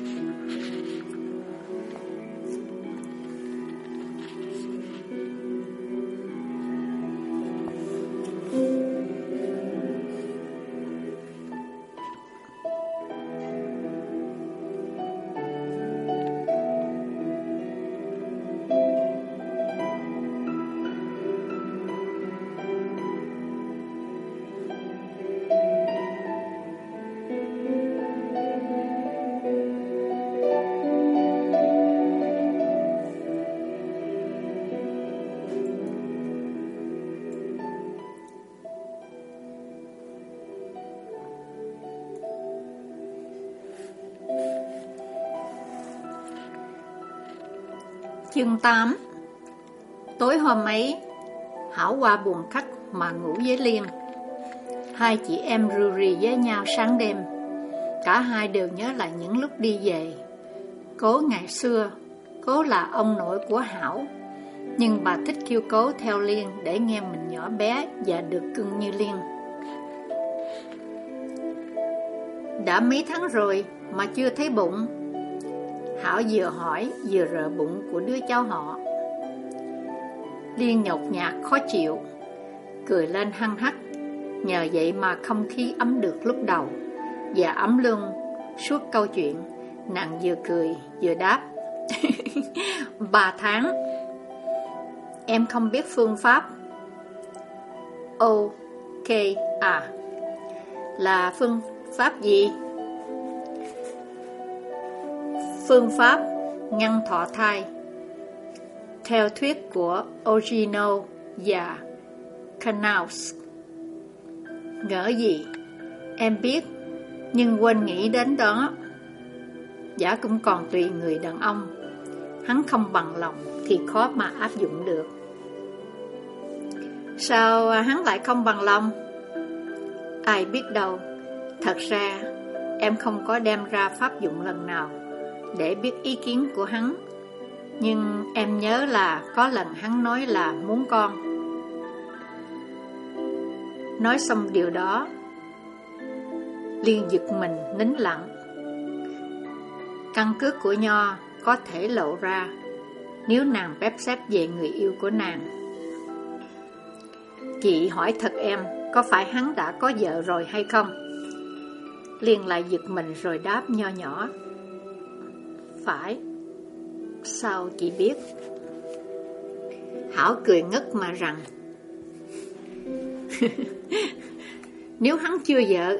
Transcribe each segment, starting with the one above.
Amen. Chương 8 Tối hôm ấy, Hảo qua buồn khách mà ngủ với Liên. Hai chị em rù rì với nhau sáng đêm. Cả hai đều nhớ lại những lúc đi về. Cố ngày xưa, Cố là ông nội của Hảo. Nhưng bà thích kêu Cố theo Liên để nghe mình nhỏ bé và được cưng như Liên. Đã mấy tháng rồi mà chưa thấy bụng Hảo vừa hỏi, vừa rợ bụng của đứa cháu họ. Liên nhột nhạt, khó chịu, Cười lên hăng hắc. Nhờ vậy mà không khí ấm được lúc đầu. Và ấm luôn suốt câu chuyện, Nàng vừa cười, vừa đáp. Ba tháng, Em không biết phương pháp. Ok à Là phương pháp gì? Phương pháp ngăn thọ thai. Theo thuyết của Ogino và Knaus Ngỡ gì? Em biết, nhưng quên nghĩ đến đó. Giả cũng còn tùy người đàn ông. Hắn không bằng lòng thì khó mà áp dụng được. Sao hắn lại không bằng lòng? Ai biết đâu. Thật ra em không có đem ra pháp dụng lần nào để biết ý kiến của hắn. Nhưng em nhớ là có lần hắn nói là muốn con. Nói xong điều đó, Liên giật mình nín lặng. Căn cước của Nho có thể lộ ra nếu nàng phép xếp về người yêu của nàng. Chị hỏi thật em, có phải hắn đã có vợ rồi hay không? Liên lại giật mình rồi đáp nho nhỏ. Phải. Sao chị biết? Hảo cười ngất mà rằng, Nếu hắn chưa vợ,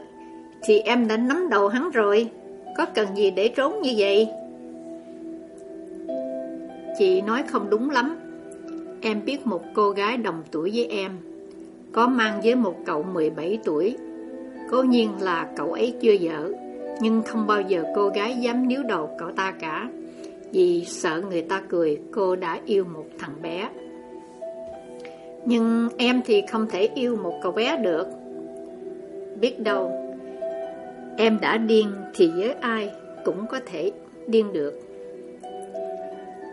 Thì em đã nắm đầu hắn rồi. Có cần gì để trốn như vậy? Chị nói không đúng lắm. Em biết một cô gái đồng tuổi với em, Có mang với một cậu 17 tuổi. Cố nhiên là cậu ấy chưa vợ nhưng không bao giờ cô gái dám níu đầu cậu ta cả. Vì sợ người ta cười, cô đã yêu một thằng bé. Nhưng em thì không thể yêu một cậu bé được. Biết đâu, Em đã điên thì với ai cũng có thể điên được.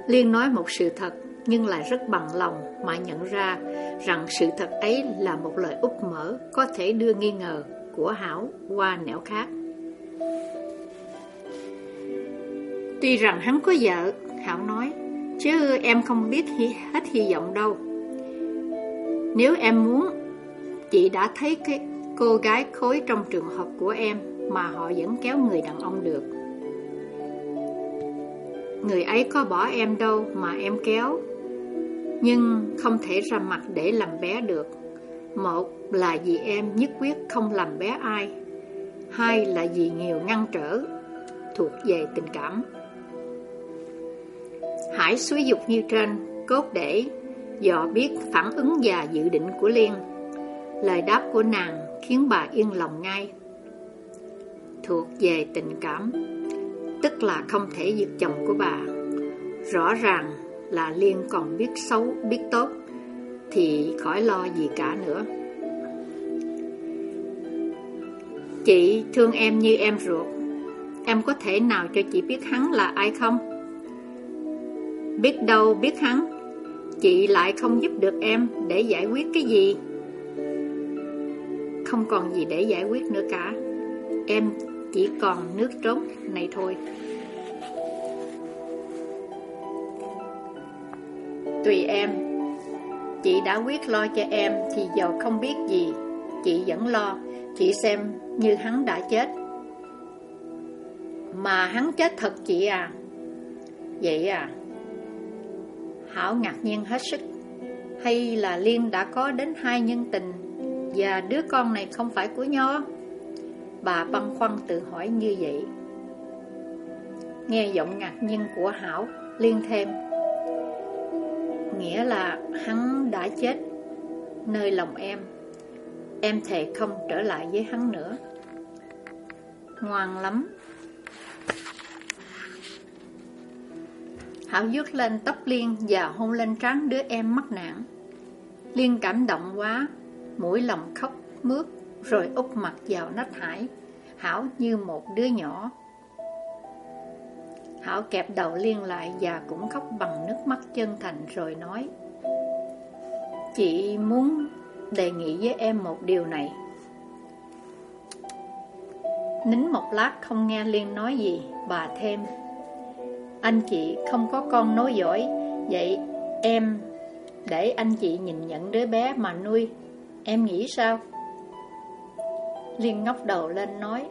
Liên nói một sự thật nhưng lại rất bằng lòng mà nhận ra rằng sự thật ấy là một lời úp mở có thể đưa nghi ngờ của Hảo qua nẻo khác. Tuy rằng hắn có vợ, Hảo nói, chứ em không biết hi hết hy vọng đâu. Nếu em muốn, chị đã thấy cái cô gái khối trong trường hợp của em mà họ vẫn kéo người đàn ông được. Người ấy có bỏ em đâu mà em kéo, nhưng không thể ra mặt để làm bé được. Một là vì em nhất quyết không làm bé ai, hai là vì nhiều ngăn trở thuộc về tình cảm. Hải suối dục như trên, cốt để dò biết phản ứng và dự định của Liên. Lời đáp của nàng khiến bà yên lòng ngay. Thuộc về tình cảm, tức là không thể giật chồng của bà. Rõ ràng là Liên còn biết xấu, biết tốt, thì khỏi lo gì cả nữa. Chị thương em như em ruột. Em có thể nào cho chị biết hắn là ai không? Biết đâu biết hắn, Chị lại không giúp được em để giải quyết cái gì. Không còn gì để giải quyết nữa cả. Em chỉ còn nước trốn này thôi. Tùy em, Chị đã quyết lo cho em thì giàu không biết gì, Chị vẫn lo. Chị xem như hắn đã chết. Mà hắn chết thật chị à. Vậy à Hảo ngạc nhiên hết sức. Hay là Liên đã có đến hai nhân tình Và đứa con này không phải của Nho? Bà băn khoăn tự hỏi như vậy. Nghe giọng ngạc nhiên của Hảo, Liên thêm. Nghĩa là hắn đã chết, Nơi lòng em Em thề không trở lại với hắn nữa Ngoan lắm Hảo dứt lên tóc Liên và hôn lên trán đứa em mắc nạn. Liên cảm động quá, mũi lòng khóc mướt, rồi úp mặt vào nách Hải. Hảo như một đứa nhỏ. Hảo kẹp đầu Liên lại và cũng khóc bằng nước mắt chân thành rồi nói Chị muốn đề nghị với em một điều này. Nín một lát không nghe Liên nói gì, bà thêm. Anh chị không có con nối dõi Vậy em để anh chị nhìn nhận đứa bé mà nuôi Em nghĩ sao? Liên ngóc đầu lên nói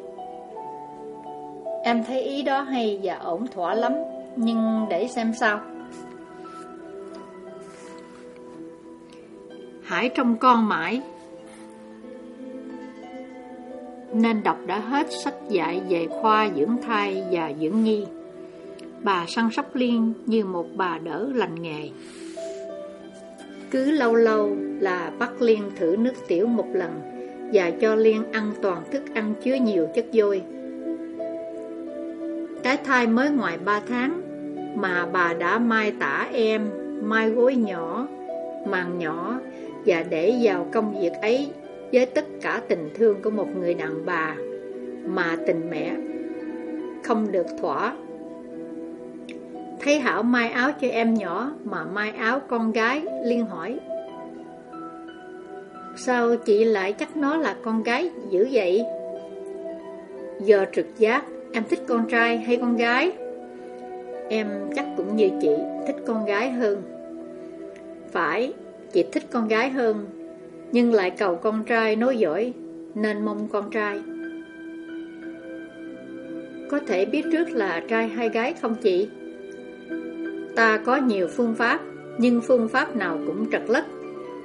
Em thấy ý đó hay và ổn thỏa lắm Nhưng để xem sao. Hải trong con mãi. Nên đọc đã hết sách dạy về khoa dưỡng thai và dưỡng nhi Bà săn sóc Liên như một bà đỡ lành nghề. Cứ lâu lâu là bắt Liên thử nước tiểu một lần Và cho Liên ăn toàn thức ăn chứa nhiều chất vôi Cái thai mới ngoài 3 tháng Mà bà đã mai tả em, Mai gối nhỏ, màng nhỏ và để vào công việc ấy Với tất cả tình thương của một người đàn bà Mà tình mẹ Không được thỏa Thấy Hảo mai áo cho em nhỏ mà mai áo con gái, Liên hỏi. Sao chị lại chắc nó là con gái dữ vậy? Giờ trực giác, em thích con trai hay con gái? Em chắc cũng như chị, thích con gái hơn. Phải, chị thích con gái hơn, nhưng lại cầu con trai nói giỏi, nên mong con trai. Có thể biết trước là trai hay gái không chị? Ta có nhiều phương pháp, nhưng phương pháp nào cũng trật lất.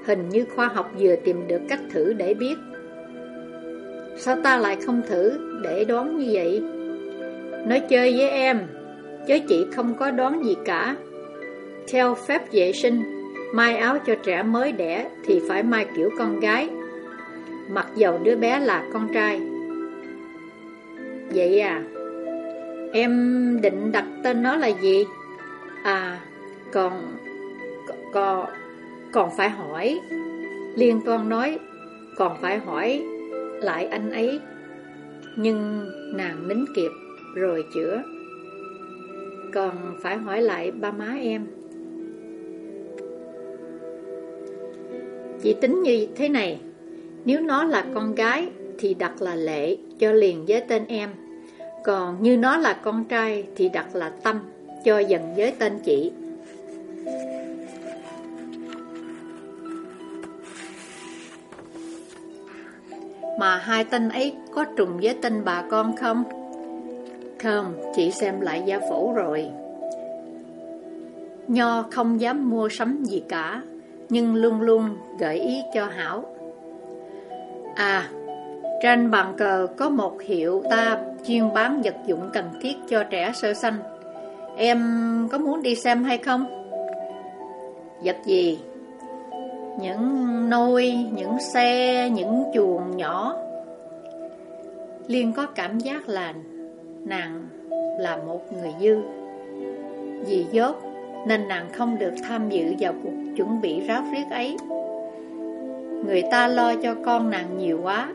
Hình như khoa học vừa tìm được cách thử để biết. Sao ta lại không thử để đoán như vậy? Nói chơi với em, chứ chị không có đoán gì cả. Theo phép vệ sinh, mai áo cho trẻ mới đẻ thì phải mai kiểu con gái, mặc dầu đứa bé là con trai. Vậy à, em định đặt tên nó là gì? À, còn, còn, còn phải hỏi. Liên toan nói, còn phải hỏi lại anh ấy. Nhưng nàng nín kịp rồi chữa. Còn phải hỏi lại ba má em. Chị tính như thế này, nếu nó là con gái thì đặt là Lệ cho liền với tên em. Còn như nó là con trai thì đặt là Tâm cho dần với tên chị. Mà hai tên ấy có trùng với tên bà con không? Không, chị xem lại gia phổ rồi. Nho không dám mua sắm gì cả, nhưng luôn luôn gợi ý cho Hảo. À, trên bàn cờ có một hiệu ta chuyên bán vật dụng cần thiết cho trẻ sơ sanh. Em có muốn đi xem hay không? Vật gì? Những nôi, những xe, những chuồng nhỏ Liên có cảm giác là nàng là một người dư Dì dốt nên nàng không được tham dự vào cuộc chuẩn bị ráo riết ấy. Người ta lo cho con nàng nhiều quá,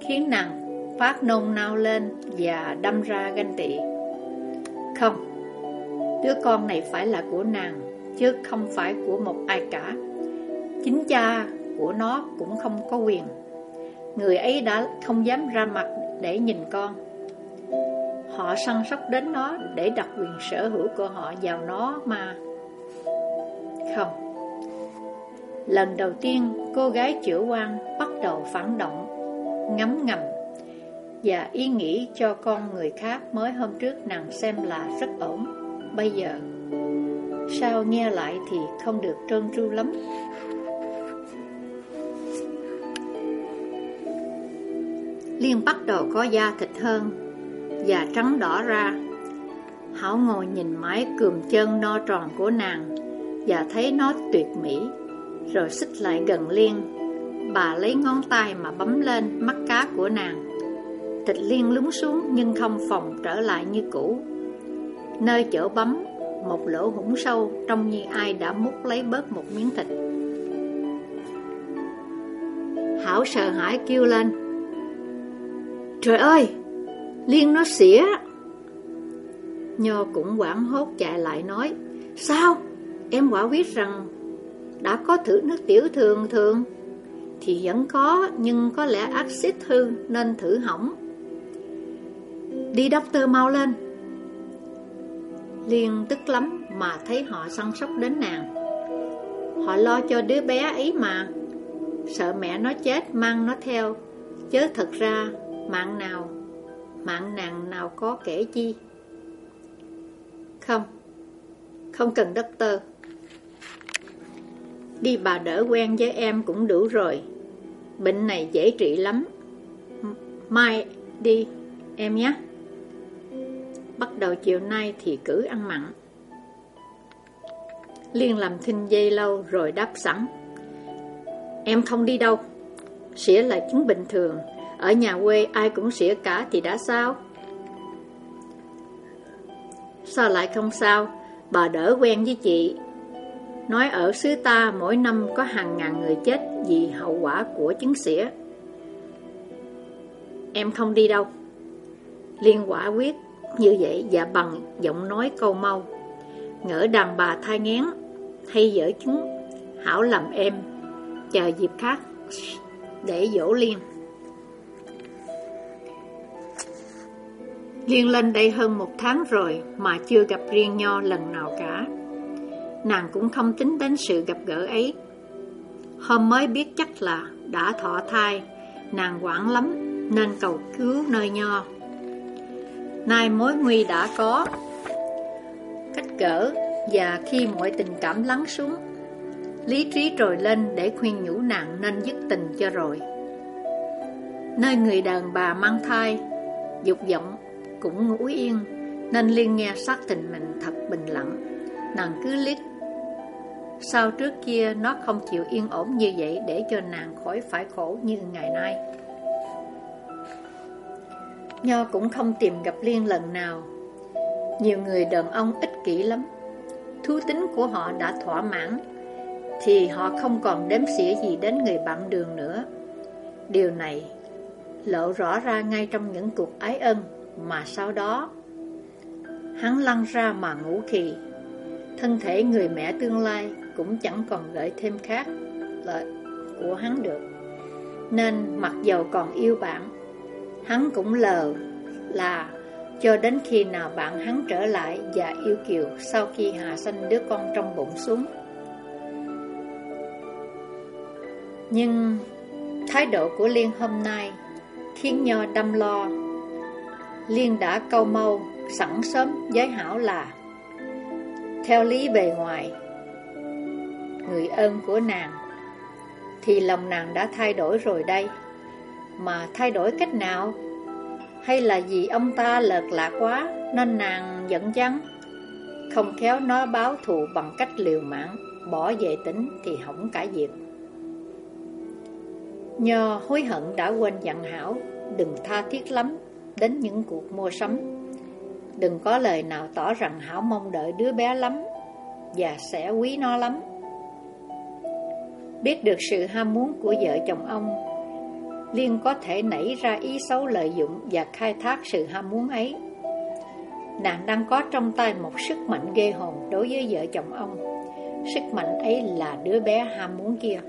Khiến nàng phát nôn nao lên và đâm ra ganh tị. Không, Đứa con này phải là của nàng, Chứ không phải của một ai cả. Chính cha của nó cũng không có quyền. Người ấy đã không dám ra mặt để nhìn con. Họ săn sóc đến nó để đặt quyền sở hữu của họ vào nó mà. Không. Lần đầu tiên, cô gái chữa quan bắt đầu phản động, Ngấm ngầm, Và ý nghĩ cho con người khác mới hôm trước nàng xem là rất ổn. Bây giờ, Sao nghe lại thì không được trơn tru lắm. Liên bắt đầu có da thịt hơn. Và trắng đỏ ra. Hảo ngồi nhìn mái cườm chân no tròn của nàng Và thấy nó tuyệt mỹ, Rồi xích lại gần Liên. Bà lấy ngón tay mà bấm lên mắt cá của nàng. Tịch Liên lúng xuống nhưng không phòng trở lại như cũ. Nơi chỗ bấm, Một lỗ hủng sâu Trông như ai đã múc lấy bớt một miếng thịt. Hảo sợ hãi kêu lên, Trời ơi Liên nó xỉa. Nho cũng quảng hốt chạy lại nói, Sao? Em quả quyết rằng Đã có thử nước tiểu thường thường, Thì vẫn có, Nhưng có lẽ axit hư Nên thử hỏng. Đi doctor mau lên. Liên tức lắm Mà thấy họ săn sóc đến nàng. Họ lo cho đứa bé ấy mà. Sợ mẹ nó chết, mang nó theo. Chứ thật ra, Mạng nào Mạng nàng nào có kể chi? Không. Không cần doctor Đi bà đỡ quen với em cũng đủ rồi. Bệnh này dễ trị lắm. Mai đi, Em nhé. Bắt đầu chiều nay thì cử ăn mặn. Liên làm thinh dây lâu rồi đáp sẵn. Em không đi đâu. Sẽ là chứng bình thường ở nhà quê ai cũng xỉa cả thì đã sao? Sao lại không sao? Bà đỡ quen với chị. Nói ở xứ ta mỗi năm có hàng ngàn người chết vì hậu quả của chứng xỉa. Em không đi đâu. Liên quả quyết như vậy và bằng giọng nói câu mau. Ngỡ đàn bà thai ngén hay dở chứng, hảo làm em, chờ dịp khác để dỗ Liên. Liên lên đây hơn một tháng rồi mà chưa gặp riêng Nho lần nào cả. Nàng cũng không tính đến sự gặp gỡ ấy. Hôm mới biết chắc là đã thọ thai, nàng quản lắm nên cầu cứu nơi Nho. Nay mối nguy đã có, cách gỡ và khi mọi tình cảm lắng xuống, lý trí trồi lên để khuyên nhủ nàng nên dứt tình cho rồi. Nơi người đàn bà mang thai, dục vọng cũng ngủ yên, Nên Liên nghe xác tình mình thật bình lặng. Nàng cứ liếc Sao trước kia nó không chịu yên ổn như vậy Để cho nàng khỏi phải khổ như ngày nay? Nho cũng không tìm gặp Liên lần nào. Nhiều người đàn ông ích kỷ lắm. Thú tính của họ đã thỏa mãn, Thì họ không còn đếm xỉa gì đến người bạn đường nữa. Điều này lộ rõ ra ngay trong những cuộc ái ân mà sau đó, Hắn lăn ra mà ngủ kỳ Thân thể người mẹ tương lai Cũng chẳng còn gợi thêm khác Lợi của hắn được. Nên mặc dầu còn yêu bạn, Hắn cũng lờ là Cho đến khi nào bạn hắn trở lại Và yêu Kiều Sau khi hạ sanh đứa con trong bụng xuống. Nhưng Thái độ của Liên hôm nay Khiến Nho đâm lo Liên đã câu mâu Sẵn sớm giới hảo là. Theo lý bề ngoài, Người ơn của nàng, Thì lòng nàng đã thay đổi rồi đây. Mà thay đổi cách nào? Hay là vì ông ta lợt lạc quá, Nên nàng giận dắn? Không khéo nó báo thù bằng cách liều mạng, Bỏ về tính thì hỏng cả việc. Nho hối hận đã quên dặn hảo, Đừng tha thiết lắm đến những cuộc mua sắm. Đừng có lời nào tỏ rằng Hảo mong đợi đứa bé lắm và sẽ quý nó lắm. Biết được sự ham muốn của vợ chồng ông, Liên có thể nảy ra ý xấu lợi dụng và khai thác sự ham muốn ấy. Nàng đang có trong tay một sức mạnh ghê hồn đối với vợ chồng ông. Sức mạnh ấy là đứa bé ham muốn kia.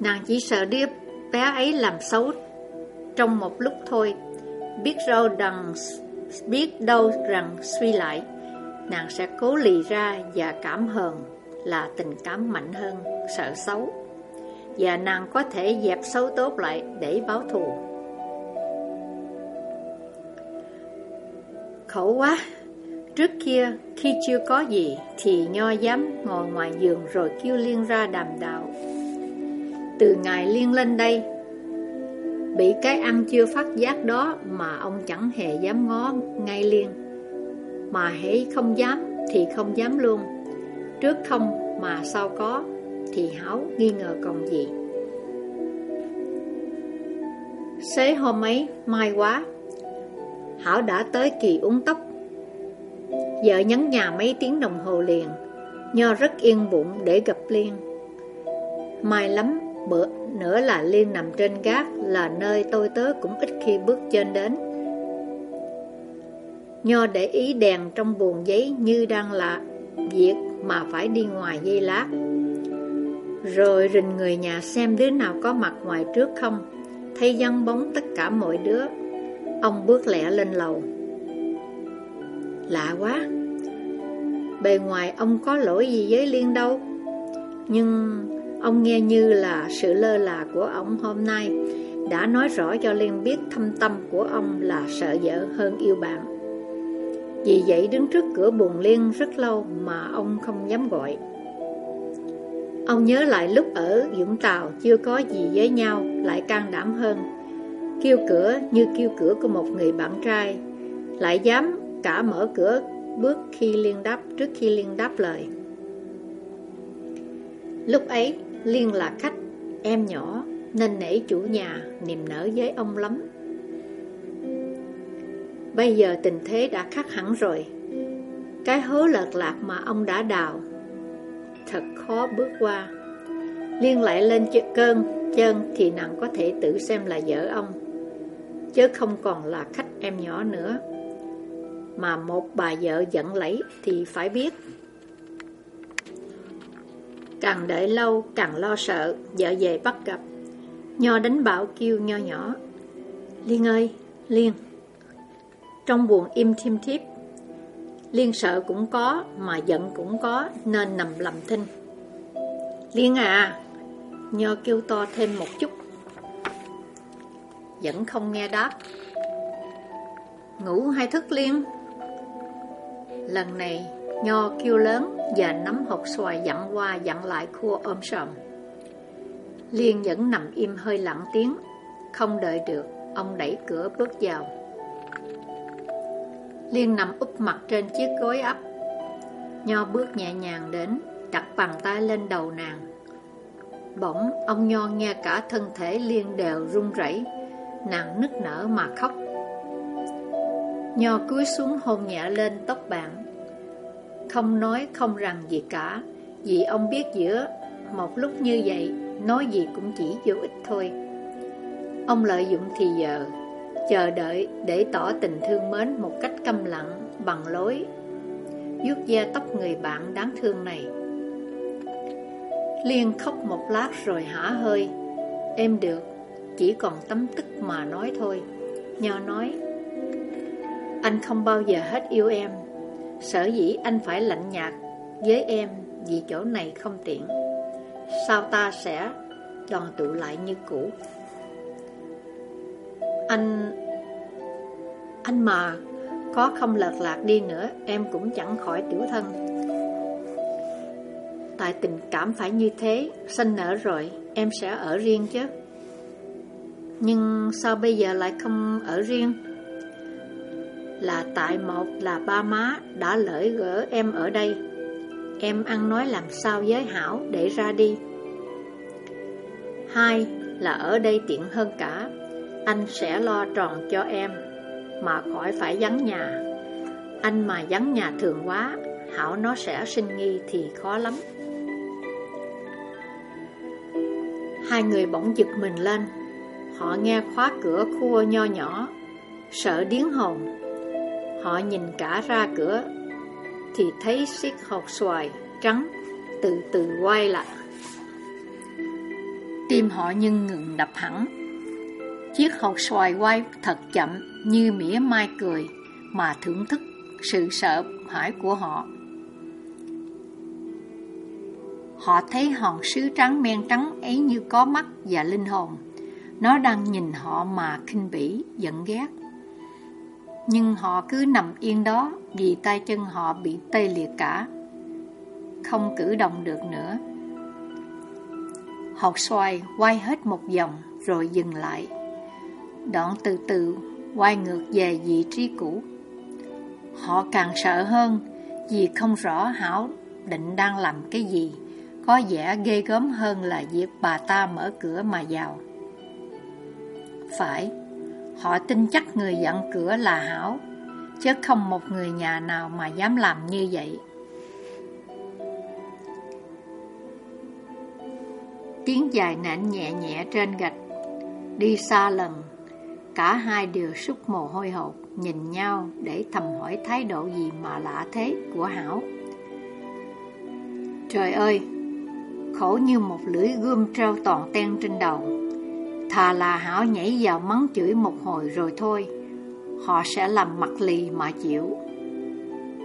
Nàng chỉ sợ đứa bé ấy làm xấu trong một lúc thôi, biết đâu rằng biết đâu rằng suy lại, nàng sẽ cố lì ra và cảm hờn là tình cảm mạnh hơn sợ xấu. Và nàng có thể dẹp xấu tốt lại để báo thù. Khổ quá! Trước kia, khi chưa có gì, thì nho dám ngồi ngoài giường rồi kêu Liên ra đàm đạo. Từ ngày Liên lên đây, bị cái ăn chưa phát giác đó mà ông chẳng hề dám ngó ngay Liên. Mà hãy không dám thì không dám luôn. Trước không mà sau có, thì Hảo nghi ngờ còn gì. Xế hôm ấy, mai quá, Hảo đã tới kỳ uống tóc Vợ nhấn nhà mấy tiếng đồng hồ liền Nho rất yên bụng để gặp Liên mai lắm bữa nữa là Liên nằm trên gác Là nơi tôi tớ cũng ít khi bước chân đến. Nho để ý đèn trong buồng giấy như đang là việc mà phải đi ngoài dây lát. Rồi rình người nhà xem đứa nào có mặt ngoài trước không. Thấy dân bóng tất cả mọi đứa, Ông bước lẹ lên lầu. Lạ quá, Bề ngoài ông có lỗi gì với Liên đâu. Nhưng ông nghe như là sự lơ là của ông hôm nay. Đã nói rõ cho Liên biết thâm tâm của ông là sợ vợ hơn yêu bạn. Vì vậy đứng trước cửa buồn Liên rất lâu mà ông không dám gọi. Ông nhớ lại lúc ở Dũng Tàu chưa có gì với nhau lại can đảm hơn. Kêu cửa như kêu cửa của một người bạn trai Lại dám cả mở cửa bước khi Liên đáp trước khi Liên đáp lời. Lúc ấy, Liên là khách, em nhỏ, nên nể chủ nhà, niềm nở với ông lắm. Bây giờ tình thế đã khác hẳn rồi. Cái hố lợt lạc mà ông đã đào, thật khó bước qua. Liên lại lên cơn chân thì nàng có thể tự xem là vợ ông, chứ không còn là khách em nhỏ nữa mà một bà vợ giận lấy thì phải biết. Càng đợi lâu càng lo sợ, vợ về bắt gặp. Nho đánh bảo kêu nho nhỏ. Liên ơi, Liên. Trong buồn im thiêm thiếp, Liên sợ cũng có, mà giận cũng có, nên nằm lầm thinh. Liên à, Nho kêu to thêm một chút. Vẫn không nghe đáp. Ngủ hay thức Liên? Lần này, Nho kêu lớn và nắm hột xoài dặn qua dặn lại khua ôm sòm. Liên vẫn nằm im hơi lặng tiếng, không đợi được, ông đẩy cửa bước vào. Liên nằm úp mặt trên chiếc gối ấp. Nho bước nhẹ nhàng đến, đặt bàn tay lên đầu nàng. Bỗng, ông Nho nghe cả thân thể Liên đều run rẩy, nàng nức nở mà khóc. Nho cúi xuống hôn nhẹ lên tóc bạn không nói không rằng gì cả. Vì ông biết giữa, một lúc như vậy, Nói gì cũng chỉ vô ích thôi. Ông lợi dụng thì giờ, Chờ đợi để tỏ tình thương mến Một cách câm lặng, Bằng lối, vuốt da tóc người bạn đáng thương này. Liên khóc một lát rồi hả hơi. Em được, Chỉ còn tấm tức mà nói thôi. Nho nói, anh không bao giờ hết yêu em. Sở dĩ anh phải lạnh nhạt với em Vì chỗ này không tiện. Sao ta sẽ đoàn tụ lại như cũ? Anh Anh mà Có không lật lạc đi nữa, Em cũng chẳng khỏi tiểu thân. Tại tình cảm phải như thế Sinh nở rồi, Em sẽ ở riêng chứ. Nhưng sao bây giờ lại không ở riêng? Là tại một là ba má đã lỡ gỡ em ở đây. Em ăn nói làm sao với Hảo để ra đi. Hai là ở đây tiện hơn cả, anh sẽ lo tròn cho em, mà khỏi phải vắng nhà. Anh mà vắng nhà thường quá, Hảo nó sẽ sinh nghi thì khó lắm. Hai người bỗng giật mình lên, họ nghe khóa cửa khua nho nhỏ, sợ điếng hồn Họ nhìn cả ra cửa Thì thấy chiếc hộp xoài trắng Từ từ quay lại Tim họ nhưng ngừng đập hẳn Chiếc hộp xoài quay thật chậm Như mỉa mai cười Mà thưởng thức sự sợ hãi của họ. Họ thấy hòn sứ trắng men trắng ấy như có mắt và linh hồn. Nó đang nhìn họ mà khinh bỉ, giận ghét. Nhưng họ cứ nằm yên đó vì tay chân họ bị tê liệt cả. Không cử động được nữa. học xoay, quay hết một vòng rồi dừng lại. Đoạn từ từ quay ngược về vị trí cũ. Họ càng sợ hơn vì không rõ Hảo định đang làm cái gì, có vẻ ghê gớm hơn là việc bà ta mở cửa mà vào. Phải, họ tin chắc người dặn cửa là Hảo, chứ không một người nhà nào mà dám làm như vậy. Tiếng dài nảnh nhẹ nhẹ trên gạch, đi xa lần Cả hai đều súc mồ hôi hột, nhìn nhau để thầm hỏi thái độ gì mà lạ thế của Hảo. Trời ơi, khổ như một lưỡi gươm treo toàn ten trên đầu. Thà là Hảo nhảy vào mắng chửi một hồi rồi thôi, họ sẽ làm mặt lì mà chịu.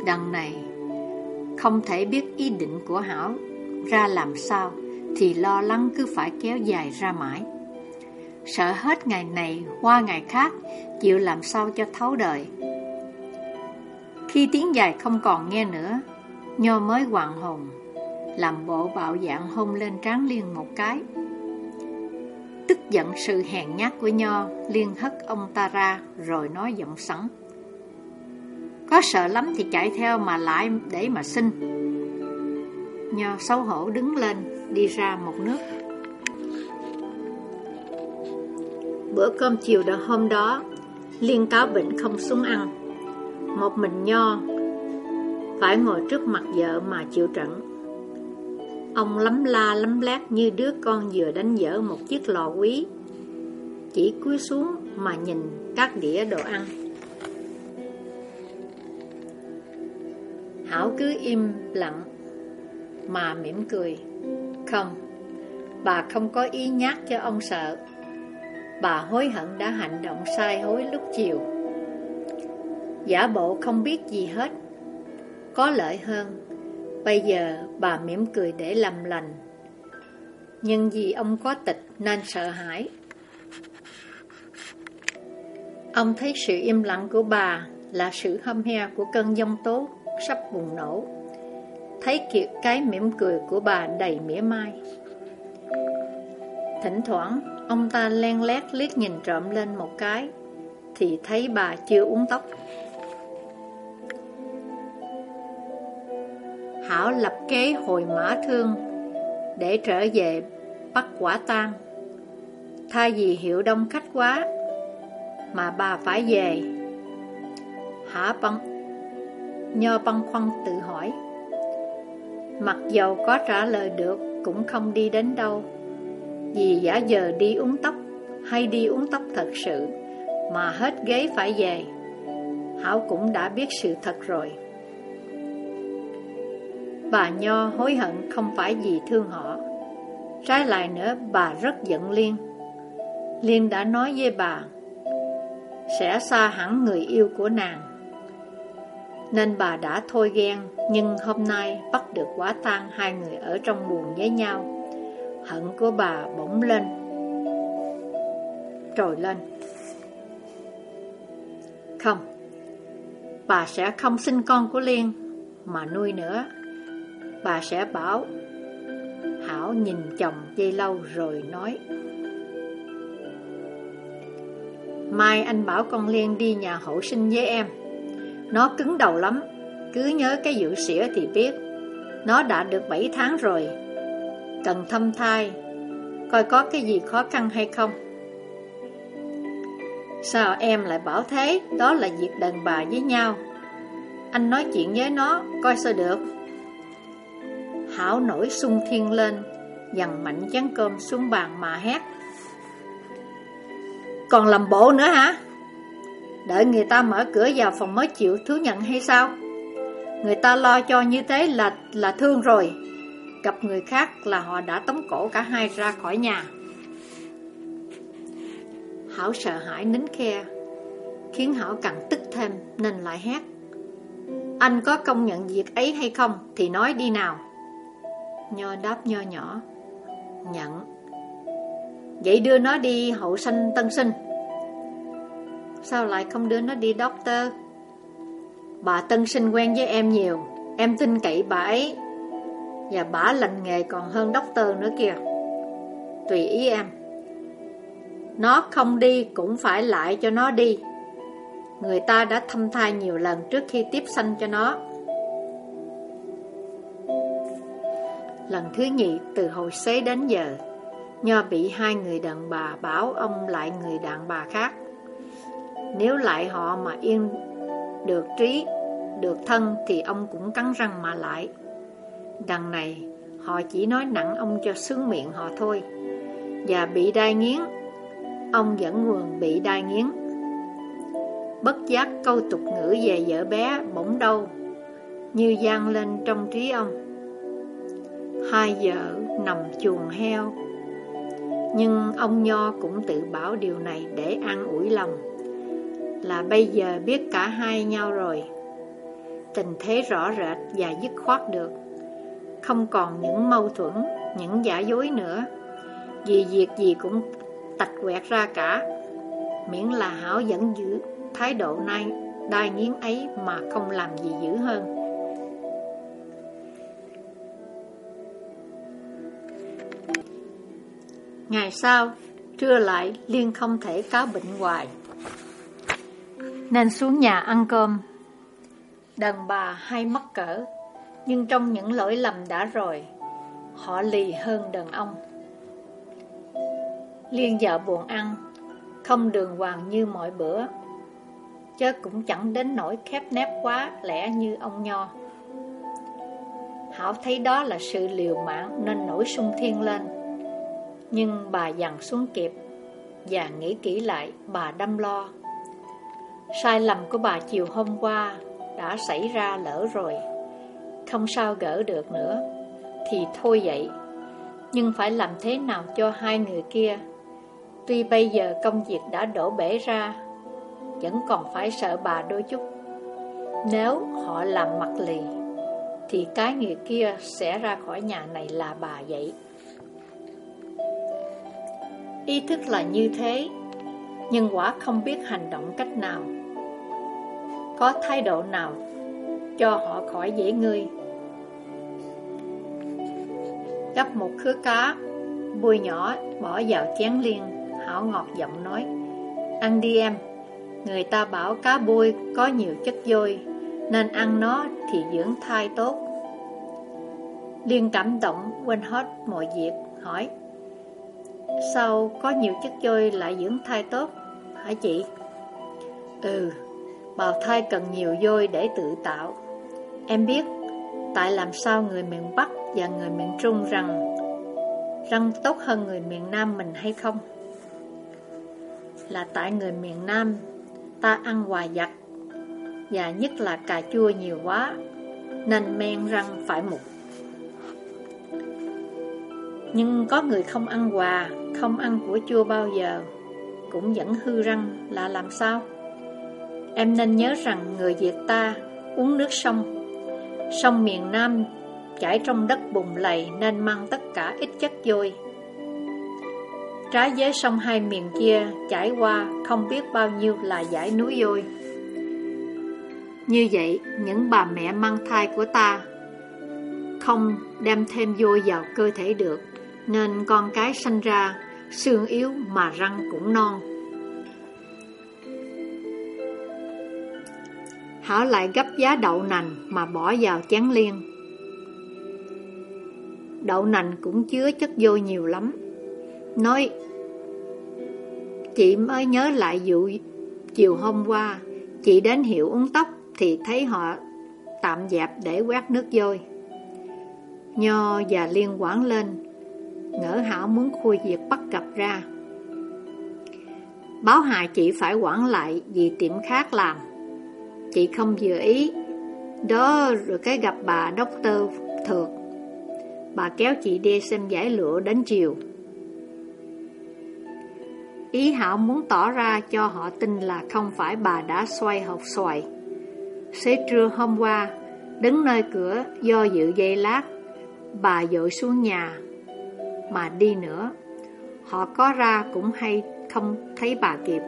Đằng này, không thể biết ý định của Hảo ra làm sao, thì lo lắng cứ phải kéo dài ra mãi sợ hết ngày này qua ngày khác, chịu làm sao cho thấu đời. Khi tiếng dài không còn nghe nữa, Nho mới hoàng hồn, làm bộ bạo dạng hôn lên trán Liên một cái. Tức giận sự hèn nhát của Nho, Liên hất ông ta ra rồi nói giọng sẵn. Có sợ lắm thì chạy theo mà lại để mà xin. Nho xấu hổ đứng lên, đi ra một nước. Bữa cơm chiều đó hôm đó, Liên cáo bệnh không xuống ăn. Một mình Nho phải ngồi trước mặt vợ mà chịu trận. Ông lấm la lấm lát như đứa con vừa đánh dở một chiếc lò quý. Chỉ cúi xuống mà nhìn các đĩa đồ ăn. Hảo cứ im lặng mà mỉm cười. Không, bà không có ý nhát cho ông sợ. Bà hối hận đã hành động sai hối lúc chiều Giả bộ không biết gì hết Có lợi hơn Bây giờ bà mỉm cười để làm lành. Nhưng vì ông có tịch nên sợ hãi. Ông thấy sự im lặng của bà là sự hâm he của cơn giông tố sắp bùng nổ. Thấy kiệt cái mỉm cười của bà đầy mỉa mai. Thỉnh thoảng, Ông ta len lét liếc nhìn trộm lên một cái, Thì thấy bà chưa uống tóc. Hảo lập kế hồi mã thương, Để trở về bắt quả tang. Thay vì hiệu đông khách quá, Mà bà phải về. Hả băng Nho băng khoăn tự hỏi, Mặc dầu có trả lời được Cũng không đi đến đâu, vì giả giờ đi uống tóc Hay đi uống tóc thật sự, Mà hết ghế phải về. Hảo cũng đã biết sự thật rồi. Bà Nho hối hận không phải vì thương họ. Trái lại nữa, bà rất giận Liên. Liên đã nói với bà, Sẽ xa hẳn người yêu của nàng. Nên bà đã thôi ghen, Nhưng hôm nay bắt được quả tang hai người ở trong buồn với nhau. Hận của bà bỗng lên. Trồi lên. Không, Bà sẽ không sinh con của Liên, Mà nuôi nữa. Bà sẽ bảo Hảo nhìn chồng dây lâu rồi nói Mai anh bảo con Liên đi nhà hậu sinh với em Nó cứng đầu lắm Cứ nhớ cái dự xỉa thì biết Nó đã được 7 tháng rồi cần thâm thai, coi có cái gì khó khăn hay không. Sao em lại bảo thế, đó là việc đàn bà với nhau. Anh nói chuyện với nó, coi sao được. Hảo nổi sung thiên lên, dằn mạnh chén cơm xuống bàn mà hét. Còn làm bộ nữa hả? Đợi người ta mở cửa vào phòng mới chịu thú nhận hay sao? Người ta lo cho như thế là là thương rồi. Gặp người khác là họ đã tống cổ cả hai ra khỏi nhà Hảo sợ hãi nín khe Khiến Hảo càng tức thêm nên lại hét Anh có công nhận việc ấy hay không Thì nói đi nào Nho đáp nho nhỏ. Nhận. Vậy đưa nó đi hậu sanh tân sinh. Sao lại không đưa nó đi doctor? Bà tân sinh quen với em nhiều. Em tin cậy bà ấy. Và bà lành nghề còn hơn doctor nữa kìa. Tùy ý em. Nó không đi cũng phải lại cho nó đi. Người ta đã thăm thai nhiều lần trước khi tiếp sanh cho nó. Lần thứ nhì từ hồi xế đến giờ. Nho bị hai người đàn bà bảo ông lại người đàn bà khác. Nếu lại họ mà yên được trí, được thân Thì ông cũng cắn răng mà lại. Đằng này họ chỉ nói nặng ông cho sướng miệng họ thôi. Và bị đai nghiến Ông vẫn nguồn bị đai nghiến. Bất giác câu tục ngữ về vợ bé bỗng đâu Như gian lên trong trí ông. Hai vợ nằm chuồng heo. Nhưng ông Nho cũng tự bảo điều này để an ủi lòng. Là bây giờ biết cả hai nhau rồi. Tình thế rõ rệt và dứt khoát được. Không còn những mâu thuẫn, những giả dối nữa. Vì việc gì cũng tạch quẹt ra cả. Miễn là Hảo vẫn giữ thái độ nay đai nghiến ấy mà không làm gì dữ hơn. Ngày sau, trưa lại Liên không thể cáo bệnh hoài. Nên xuống nhà ăn cơm. Đàn bà hay mắc cỡ, nhưng trong những lỗi lầm đã rồi, họ lì hơn đàn ông. Liên vợ buồn ăn, không đường hoàng như mọi bữa chứ cũng chẳng đến nỗi khép nép quá lẽ như ông Nho. Hảo thấy đó là sự liều mạng nên nổi sung thiên lên. Nhưng bà dằn xuống kịp và nghĩ kỹ lại bà đâm lo. Sai lầm của bà chiều hôm qua đã xảy ra lỡ rồi. Không sao gỡ được nữa thì thôi vậy. Nhưng phải làm thế nào cho hai người kia Tuy bây giờ công việc đã đổ bể ra vẫn còn phải sợ bà đôi chút. Nếu họ làm mặt lì, thì cái người kia sẽ ra khỏi nhà này là bà vậy. Ý thức là như thế, nhưng quả không biết hành động cách nào. Có thái độ nào cho họ khỏi dễ ngươi. Gấp một khứa cá, bùi nhỏ bỏ vào chén liền. Hảo ngọt giọng nói, ăn đi em. Người ta bảo cá bôi có nhiều chất dôi Nên ăn nó thì dưỡng thai tốt Liên cảm động quên hết mọi việc Hỏi sau có nhiều chất dôi lại dưỡng thai tốt, Hả chị? Ừ Bào thai cần nhiều dôi để tự tạo. Em biết Tại làm sao người miền Bắc và người miền Trung rằng Răng tốt hơn người miền Nam mình hay không? Là tại người miền Nam ta ăn hoài giặt Và nhất là cà chua nhiều quá, Nên men răng phải mục nhưng có người không ăn quà Không ăn của chua bao giờ Cũng vẫn hư răng là làm sao? Em nên nhớ rằng người Việt ta uống nước sông. Sông miền Nam chảy trong đất bùn lầy Nên mang tất cả ít chất vôi Trái với sông hai miền kia chảy qua không biết bao nhiêu là dải núi vôi. Như vậy, những bà mẹ mang thai của ta không đem thêm vôi vào cơ thể được, nên con cái sanh ra xương yếu mà răng cũng non. Hảo lại gấp giá đậu nành mà bỏ vào chén liên. Đậu nành cũng chứa chất vôi nhiều lắm. Nói, Chị mới nhớ lại vụ chiều hôm qua, Chị đến hiệu uống tóc Thì thấy họ tạm dạp để quét nước vôi Nho và Liên quảng lên Ngỡ hảo muốn khui việc bắt gặp ra. Báo hại chị phải quản lại Vì tiệm khác làm. Chị không vừa ý. Đó rồi cái gặp bà Doctor Thược. Bà kéo chị đi xem giải lửa đến chiều. Ý Hảo muốn tỏ ra cho họ tin là không phải bà đã xoay hộp xoài. Xế trưa hôm qua, đứng nơi cửa do dự dây lát, bà dội xuống nhà, mà đi nữa. Họ có ra cũng hay không thấy bà kịp.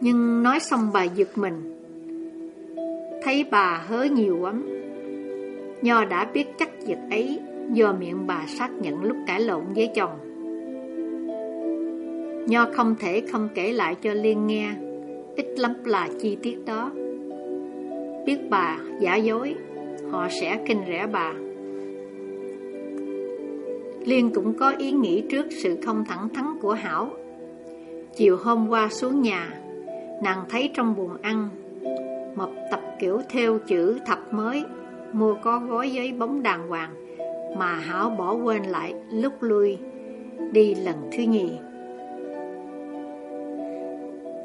Nhưng nói xong bà giật mình, thấy bà hớ nhiều lắm. Nho đã biết chắc việc ấy do miệng bà xác nhận lúc cãi lộn với chồng. Nho không thể không kể lại cho Liên nghe, ít lắm là chi tiết đó. Biết bà giả dối, họ sẽ kinh rẻ bà. Liên cũng có ý nghĩ trước sự không thẳng thắn của Hảo. Chiều hôm qua xuống nhà, nàng thấy trong buồng ăn một tập kiểu theo chữ thập mới, mua có gói giấy bóng đàng hoàng, mà Hảo bỏ quên lại lúc lui đi lần thứ nhì.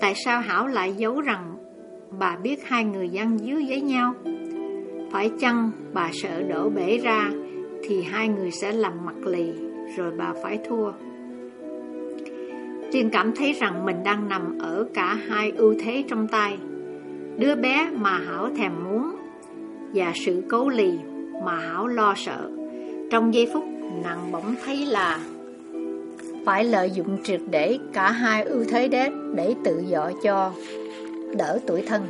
Tại sao Hảo lại giấu rằng bà biết hai người gian díu với nhau? Phải chăng bà sợ đổ bể ra thì hai người sẽ làm mặt lì, rồi bà phải thua? Tiên cảm thấy rằng mình đang nằm ở cả hai ưu thế trong tay. Đứa bé mà Hảo thèm muốn và sự cố lì mà Hảo lo sợ. Trong giây phút, nàng bỗng thấy là phải lợi dụng triệt để cả hai ưu thế đấy để tự dọ cho đỡ tuổi thân.